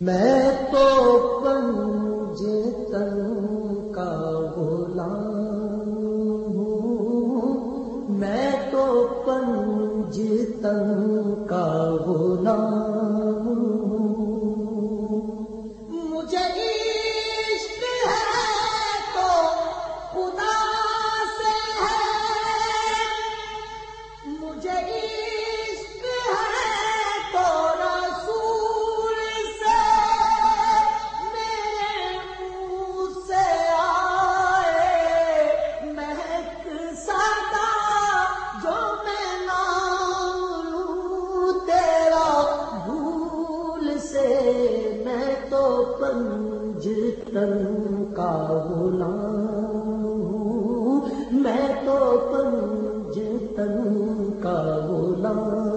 میں تو پنجے تن کا غلام ہوں۔ میں تو پنجے تن کا غلام وطن کا غلام ہوں میں تو پنج تن کا غلام۔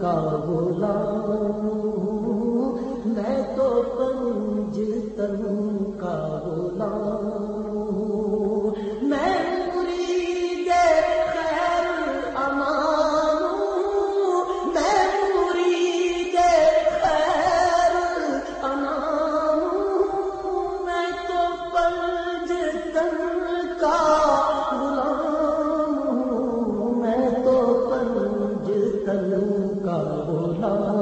کا غلام اللہ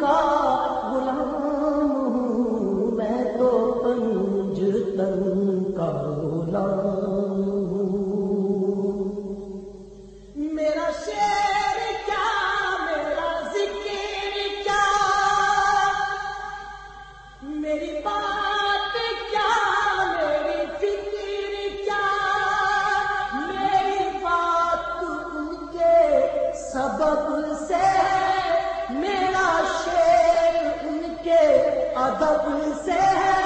کا میں تو کا میرا شیر کیا میرا ذکر کیا میری بات کیا میری فکر کیا میری بات کے سبب سے ادب سے ہے۔